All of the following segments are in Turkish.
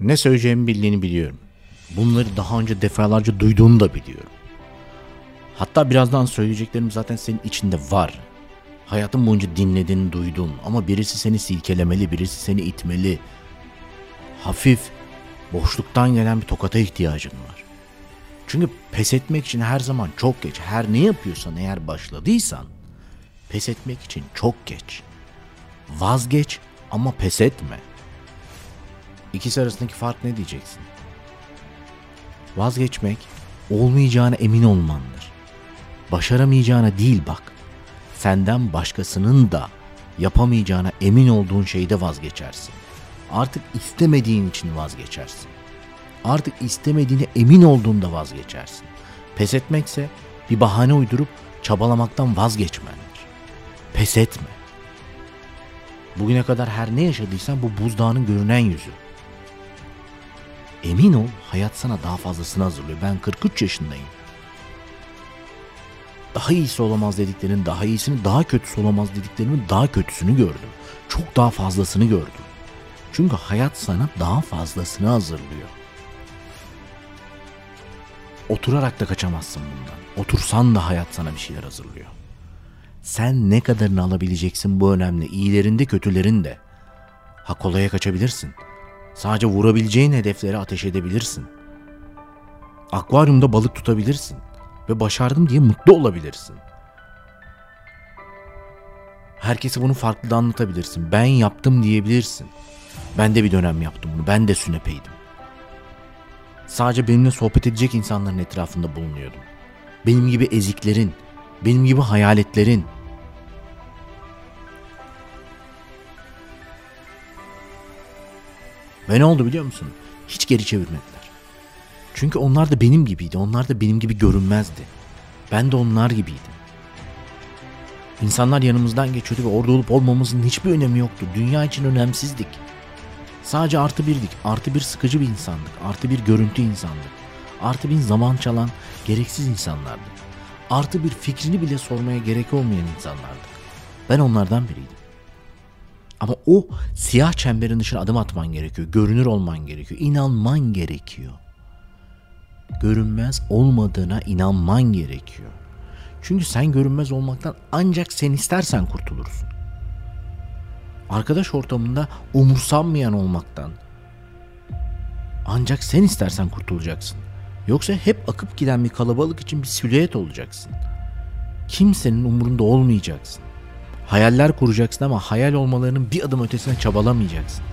Ne söyleyeceğimi bildiğini biliyorum. Bunları daha önce defalarca duyduğunu da biliyorum. Hatta birazdan söyleyeceklerim zaten senin içinde var. Hayatın boyunca dinledin, duydun ama birisi seni silkelemeli, birisi seni itmeli. Hafif, boşluktan gelen bir tokata ihtiyacın var. Çünkü pes etmek için her zaman çok geç. Her ne yapıyorsan eğer başladıysan pes etmek için çok geç. Vazgeç ama pes etme. İkisi arasındaki fark ne diyeceksin? Vazgeçmek olmayacağına emin olmandır. Başaramayacağına değil bak. Senden başkasının da yapamayacağına emin olduğun şeyde vazgeçersin. Artık istemediğin için vazgeçersin. Artık istemediğine emin olduğunda vazgeçersin. Pes etmekse bir bahane uydurup çabalamaktan vazgeçmendir. Pes etme. Bugüne kadar her ne yaşadıysan bu buzdağının görünen yüzü. Emin ol hayat sana daha fazlasını hazırlıyor. Ben 43 yaşındayım. Daha iyisi olamaz dediklerinin daha iyisini, daha kötüsü olamaz dediklerimin daha kötüsünü gördüm. Çok daha fazlasını gördüm. Çünkü hayat sana daha fazlasını hazırlıyor. Oturarak da kaçamazsın bundan. Otursan da hayat sana bir şeyler hazırlıyor. Sen ne kadarını alabileceksin bu önemli. İyilerinde kötülerinde. Ha kolaya kaçabilirsin. Sadece vurabileceğin hedeflere ateş edebilirsin. Akvaryumda balık tutabilirsin. Ve başardım diye mutlu olabilirsin. Herkese bunu farklı da anlatabilirsin. Ben yaptım diyebilirsin. Ben de bir dönem yaptım bunu. Ben de sünepeydim. Sadece benimle sohbet edecek insanların etrafında bulunuyordum. Benim gibi eziklerin, benim gibi hayaletlerin. Ve ne oldu biliyor musun? Hiç geri çevirmediler. Çünkü onlar da benim gibiydi. Onlar da benim gibi görünmezdi. Ben de onlar gibiydim. İnsanlar yanımızdan geçiyordu ve orada olup olmamızın hiçbir önemi yoktu. Dünya için önemsizdik. Sadece artı birdik. Artı bir sıkıcı bir insandık. Artı bir görüntü insandık. Artı bir zaman çalan gereksiz insanlardık. Artı bir fikrini bile sormaya gerek olmayan insanlardık. Ben onlardan biriydim. Ama o siyah çemberin dışına adım atman gerekiyor. Görünür olman gerekiyor. İnanman gerekiyor. Görünmez olmadığına inanman gerekiyor. Çünkü sen görünmez olmaktan ancak sen istersen kurtulursun arkadaş ortamında umursanmayan olmaktan. Ancak sen istersen kurtulacaksın. Yoksa hep akıp giden bir kalabalık için bir silüet olacaksın. Kimsenin umurunda olmayacaksın. Hayaller kuracaksın ama hayal olmalarının bir adım ötesine çabalamayacaksın.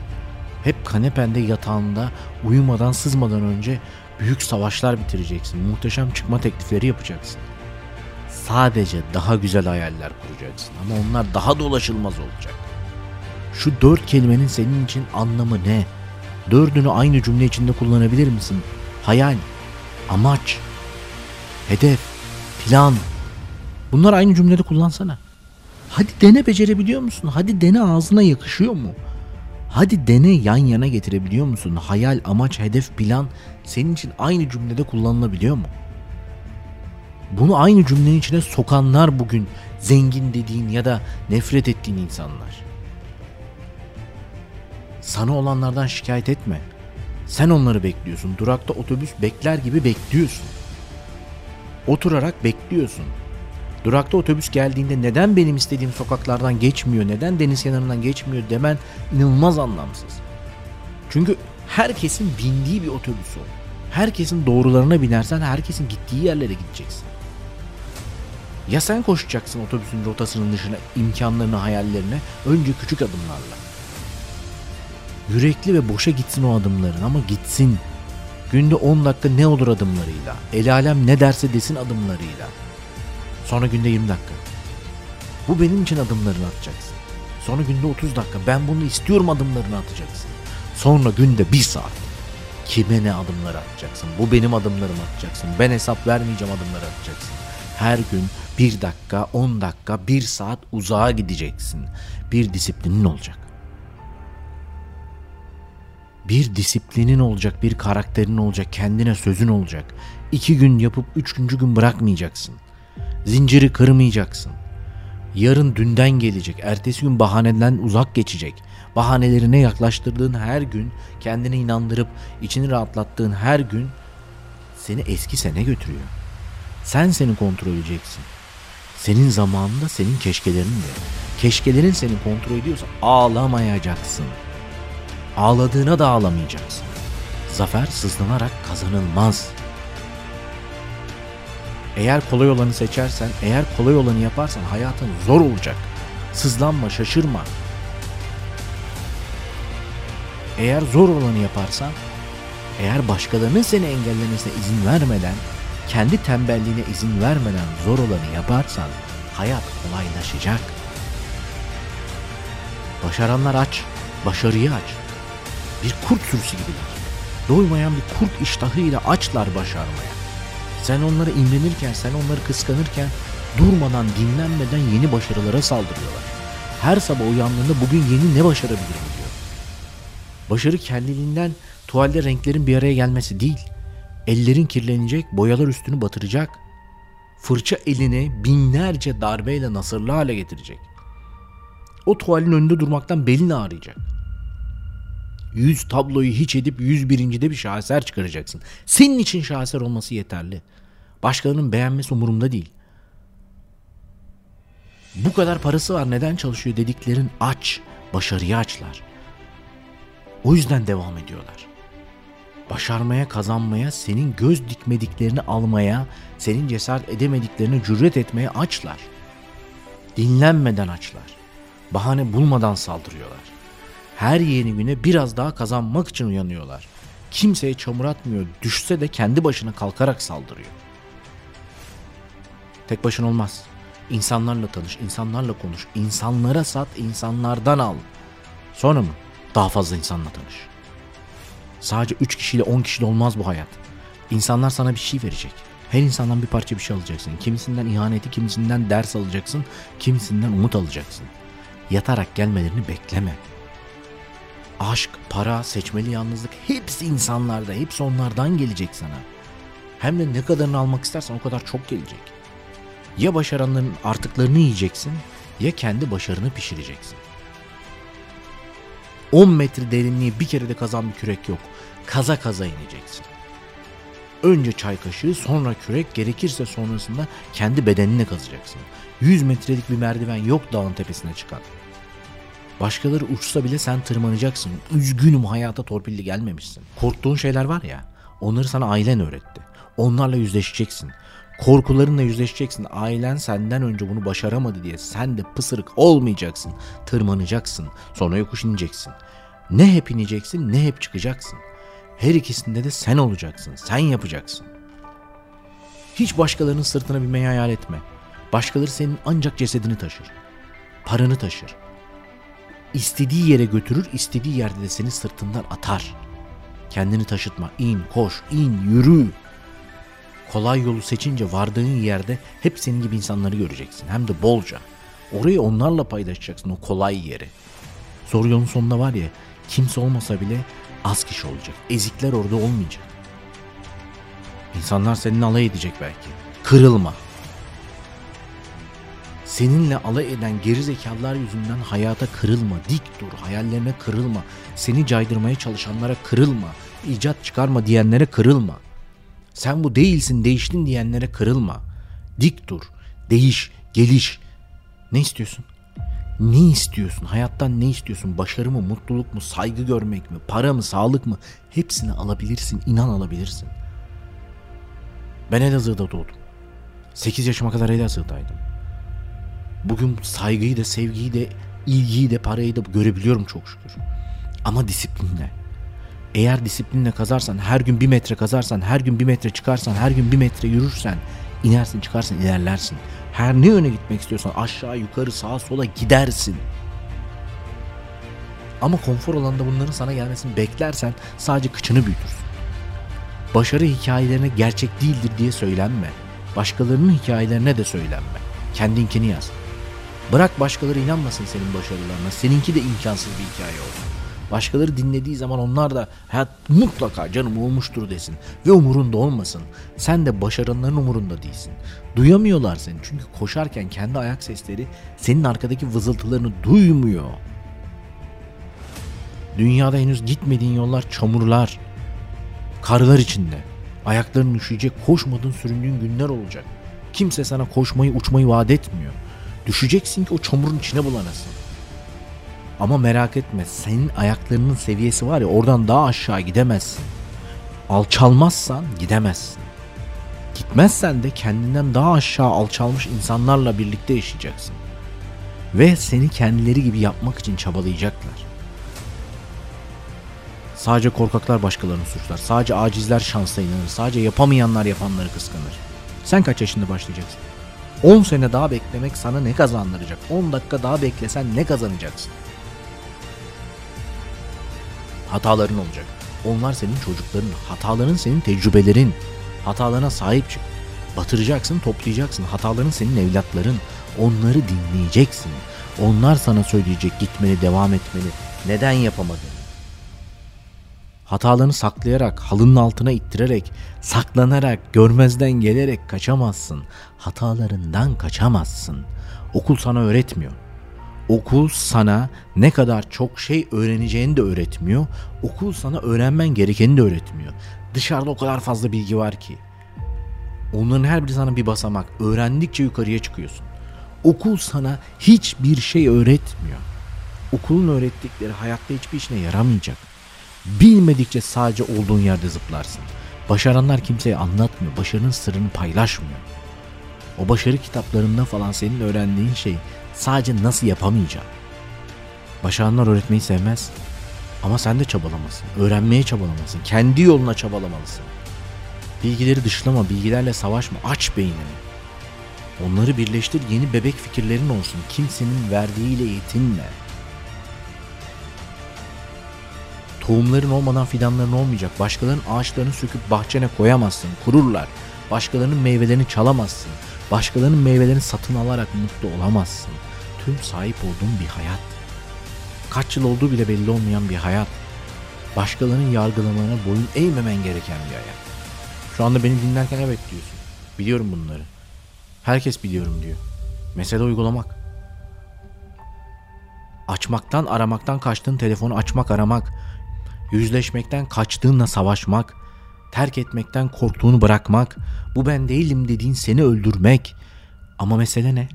Hep kanepende yatağında uyumadan sızmadan önce büyük savaşlar bitireceksin. Muhteşem çıkma teklifleri yapacaksın. Sadece daha güzel hayaller kuracaksın ama onlar daha dolaşılmaz olacak. Şu dört kelimenin senin için anlamı ne? Dördünü aynı cümle içinde kullanabilir misin? Hayal, amaç, hedef, plan. Bunlar aynı cümlede kullansana. Hadi dene becerebiliyor musun? Hadi dene ağzına yakışıyor mu? Hadi dene yan yana getirebiliyor musun? Hayal, amaç, hedef, plan senin için aynı cümlede kullanılabiliyor mu? Bunu aynı cümlenin içine sokanlar bugün zengin dediğin ya da nefret ettiğin insanlar. Sana olanlardan şikayet etme. Sen onları bekliyorsun. Durakta otobüs bekler gibi bekliyorsun. Oturarak bekliyorsun. Durakta otobüs geldiğinde neden benim istediğim sokaklardan geçmiyor, neden deniz kenarından geçmiyor demen inanılmaz anlamsız. Çünkü herkesin bindiği bir otobüs o. Herkesin doğrularına binersen herkesin gittiği yerlere gideceksin. Ya sen koşacaksın otobüsün rotasının dışına, imkanlarını, hayallerine önce küçük adımlarla. Yürekli ve boşa gitsin o adımların ama gitsin. Günde 10 dakika ne olur adımlarıyla. El alem ne derse desin adımlarıyla. Sonra günde 20 dakika. Bu benim için adımlarını atacaksın. Sonra günde 30 dakika. Ben bunu istiyorum adımlarını atacaksın. Sonra günde 1 saat. Kime ne adımları atacaksın? Bu benim adımlarımı atacaksın. Ben hesap vermeyeceğim adımları atacaksın. Her gün 1 dakika, 10 dakika, 1 saat uzağa gideceksin. Bir disiplinin olacak bir disiplinin olacak, bir karakterin olacak, kendine sözün olacak. İki gün yapıp üçüncü gün bırakmayacaksın. Zinciri kırmayacaksın. Yarın dünden gelecek, ertesi gün bahaneden uzak geçecek. Bahanelerine yaklaştırdığın her gün, kendine inandırıp içini rahatlattığın her gün seni eski sene götürüyor. Sen seni kontrol edeceksin. Senin zamanında senin keşkelerin de. Keşkelerin seni kontrol ediyorsa ağlamayacaksın. Ağladığına da ağlamayacaksın. Zafer sızlanarak kazanılmaz. Eğer kolay olanı seçersen, eğer kolay olanı yaparsan hayatın zor olacak. Sızlanma, şaşırma. Eğer zor olanı yaparsan, eğer başkalarının seni engellemesine izin vermeden, kendi tembelliğine izin vermeden zor olanı yaparsan hayat kolaylaşacak. Başaranlar aç, başarıyı aç. Bir kurt sürüsü gibiler. Doymayan bir kurt iştahıyla açlar başarmaya. Sen onlara imrenirken, sen onları kıskanırken durmadan, dinlenmeden yeni başarılara saldırıyorlar. Her sabah uyandığında bugün yeni ne başarabilirim diyor. Başarı kendiliğinden tuvalde renklerin bir araya gelmesi değil. Ellerin kirlenecek, boyalar üstünü batıracak. Fırça eline binlerce darbeyle nasırlı hale getirecek. O tuvalin önünde durmaktan belin ağrıyacak. Yüz tabloyu hiç edip yüz birincide bir şaheser çıkaracaksın. Senin için şaheser olması yeterli. Başkalarının beğenmesi umurumda değil. Bu kadar parası var neden çalışıyor dediklerin aç. Başarıyı açlar. O yüzden devam ediyorlar. Başarmaya, kazanmaya, senin göz dikmediklerini almaya, senin cesaret edemediklerini cüret etmeye açlar. Dinlenmeden açlar. Bahane bulmadan saldırıyorlar. Her yeni güne biraz daha kazanmak için uyanıyorlar. Kimseye çamur atmıyor, düşse de kendi başına kalkarak saldırıyor. Tek başına olmaz. İnsanlarla tanış, insanlarla konuş, insanlara sat, insanlardan al. Sonra mı? Daha fazla insanla tanış. Sadece 3 kişiyle 10 kişiyle olmaz bu hayat. İnsanlar sana bir şey verecek. Her insandan bir parça bir şey alacaksın. Kimisinden ihaneti, kimisinden ders alacaksın, kimisinden umut alacaksın. Yatarak gelmelerini bekleme. Aşk, para, seçmeli yalnızlık hepsi insanlarda, hepsi onlardan gelecek sana. Hem de ne kadarını almak istersen o kadar çok gelecek. Ya başaranların artıklarını yiyeceksin ya kendi başarını pişireceksin. 10 metre derinliği bir kere de kazan bir kürek yok. Kaza kaza ineceksin. Önce çay kaşığı sonra kürek gerekirse sonrasında kendi bedenini kazacaksın. 100 metrelik bir merdiven yok dağın tepesine çıkan. Başkaları uçsa bile sen tırmanacaksın. Üzgünüm hayata torpilli gelmemişsin. Korktuğun şeyler var ya onları sana ailen öğretti. Onlarla yüzleşeceksin. Korkularınla yüzleşeceksin. Ailen senden önce bunu başaramadı diye sen de pısırık olmayacaksın. Tırmanacaksın. Sonra yokuş ineceksin. Ne hep ineceksin ne hep çıkacaksın. Her ikisinde de sen olacaksın. Sen yapacaksın. Hiç başkalarının sırtına binmeyi hayal etme. Başkaları senin ancak cesedini taşır. Paranı taşır. İstediği yere götürür, istediği yerde de seni sırtından atar. Kendini taşıtma. İn, koş, in, yürü. Kolay yolu seçince vardığın yerde hep senin gibi insanları göreceksin. Hem de bolca. Orayı onlarla paylaşacaksın o kolay yeri. Zor yolun sonunda var ya kimse olmasa bile az kişi olacak. Ezikler orada olmayacak. İnsanlar seninle alay edecek belki. Kırılma. Seninle alay eden gerizekalılar yüzünden hayata kırılma. Dik dur. Hayallerine kırılma. Seni caydırmaya çalışanlara kırılma. İcat çıkarma diyenlere kırılma. Sen bu değilsin, değiştin diyenlere kırılma. Dik dur. Değiş, geliş. Ne istiyorsun? Ne istiyorsun? Hayattan ne istiyorsun? Başarı mı, mutluluk mu, saygı görmek mi, para mı, sağlık mı? Hepsini alabilirsin, inan alabilirsin. Ben Elazığ'da doğdum. 8 yaşıma kadar Elazığ'daydım. Bugün saygıyı da, sevgiyi de, ilgiyi de, parayı da görebiliyorum çok şükür. Ama disiplinle. Eğer disiplinle kazarsan, her gün bir metre kazarsan, her gün bir metre çıkarsan, her gün bir metre yürürsen, inersin, çıkarsın, ilerlersin. Her ne yöne gitmek istiyorsan aşağı, yukarı, sağa, sola gidersin. Ama konfor alanında bunların sana gelmesini beklersen sadece kıçını büyütürsün. Başarı hikayelerine gerçek değildir diye söylenme. Başkalarının hikayelerine de söylenme. Kendinkini yaz. Bırak başkaları inanmasın senin başarılarına. Seninki de imkansız bir hikaye olsun. Başkaları dinlediği zaman onlar da hayat mutlaka canım olmuştur desin ve umurunda olmasın. Sen de başaranların umurunda değilsin. Duyamıyorlar seni çünkü koşarken kendi ayak sesleri senin arkadaki vızıltılarını duymuyor. Dünyada henüz gitmediğin yollar çamurlar, karlar içinde. Ayakların üşüyecek, koşmadığın süründüğün günler olacak. Kimse sana koşmayı, uçmayı vaat etmiyor. Düşeceksin ki o çamurun içine bulanasın. Ama merak etme senin ayaklarının seviyesi var ya oradan daha aşağı gidemezsin. Alçalmazsan gidemezsin. Gitmezsen de kendinden daha aşağı alçalmış insanlarla birlikte yaşayacaksın. Ve seni kendileri gibi yapmak için çabalayacaklar. Sadece korkaklar başkalarını suçlar. Sadece acizler şansa inanır. Sadece yapamayanlar yapanları kıskanır. Sen kaç yaşında başlayacaksın? 10 sene daha beklemek sana ne kazandıracak? 10 dakika daha beklesen ne kazanacaksın? Hataların olacak. Onlar senin çocukların, hataların senin tecrübelerin. Hatalarına sahip çık. Batıracaksın, toplayacaksın. Hataların senin evlatların. Onları dinleyeceksin. Onlar sana söyleyecek gitmeli, devam etmeli. Neden yapamadın? Hatalarını saklayarak, halının altına ittirerek, saklanarak, görmezden gelerek kaçamazsın. Hatalarından kaçamazsın. Okul sana öğretmiyor. Okul sana ne kadar çok şey öğreneceğini de öğretmiyor. Okul sana öğrenmen gerekeni de öğretmiyor. Dışarıda o kadar fazla bilgi var ki. Onların her biri sana bir basamak. Öğrendikçe yukarıya çıkıyorsun. Okul sana hiçbir şey öğretmiyor. Okulun öğrettikleri hayatta hiçbir işine yaramayacak. Bilmedikçe sadece olduğun yerde zıplarsın. Başaranlar kimseye anlatmıyor. Başarının sırrını paylaşmıyor. O başarı kitaplarında falan senin öğrendiğin şey sadece nasıl yapamayacağım. Başaranlar öğretmeyi sevmez. Ama sen de çabalamasın. Öğrenmeye çabalamasın. Kendi yoluna çabalamalısın. Bilgileri dışlama, bilgilerle savaşma. Aç beynini. Onları birleştir, yeni bebek fikirlerin olsun. Kimsenin verdiğiyle yetinme. Tohumların olmadan fidanların olmayacak. Başkalarının ağaçlarını söküp bahçene koyamazsın. Kururlar. Başkalarının meyvelerini çalamazsın. Başkalarının meyvelerini satın alarak mutlu olamazsın. Tüm sahip olduğun bir hayat. Kaç yıl olduğu bile belli olmayan bir hayat. Başkalarının yargılamalarına boyun eğmemen gereken bir hayat. Şu anda beni dinlerken evet diyorsun. Biliyorum bunları. Herkes biliyorum diyor. Mesele uygulamak. Açmaktan, aramaktan kaçtığın telefonu açmak, aramak. Yüzleşmekten kaçtığınla savaşmak terk etmekten korktuğunu bırakmak, bu ben değilim dediğin seni öldürmek. Ama mesele ne?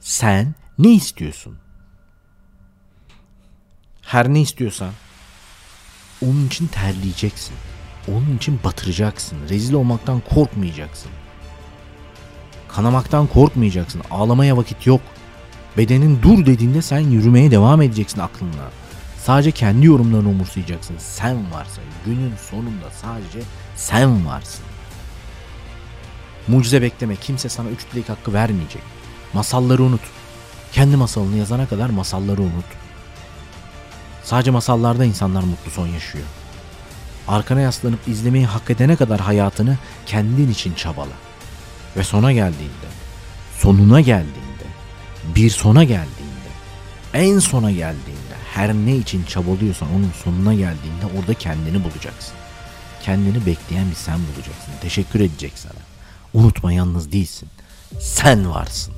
Sen ne istiyorsun? Her ne istiyorsan onun için terleyeceksin. Onun için batıracaksın. Rezil olmaktan korkmayacaksın. Kanamaktan korkmayacaksın. Ağlamaya vakit yok. Bedenin dur dediğinde sen yürümeye devam edeceksin aklınla. Sadece kendi yorumlarını umursayacaksın. Sen varsa günün sonunda sadece sen varsın. Mucize bekleme. Kimse sana üç dilek hakkı vermeyecek. Masalları unut. Kendi masalını yazana kadar masalları unut. Sadece masallarda insanlar mutlu son yaşıyor. Arkana yaslanıp izlemeyi hak edene kadar hayatını kendin için çabala. Ve sona geldiğinde, sonuna geldiğinde, bir sona geldiğinde, en sona geldiğinde her ne için çabalıyorsan onun sonuna geldiğinde orada kendini bulacaksın. Kendini bekleyen bir sen bulacaksın. Teşekkür edecek sana. Unutma yalnız değilsin. Sen varsın.